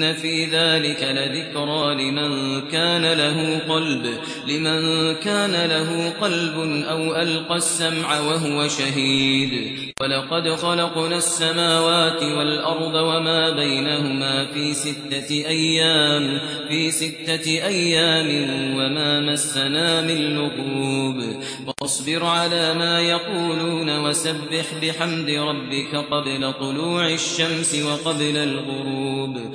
إن في ذلك لذكرى لمن كان له قلب لمن كان له قلب أو ألقى السمع وهو شهيد. ولقد خلقنا السماوات والأرض وما بينهما في ستة أيام في ستة أيام وما مسنا من لغوب. واصبر على ما يقولون وسبح بحمد ربك قبل طلوع الشمس وقبل الغروب.